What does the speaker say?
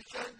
فشد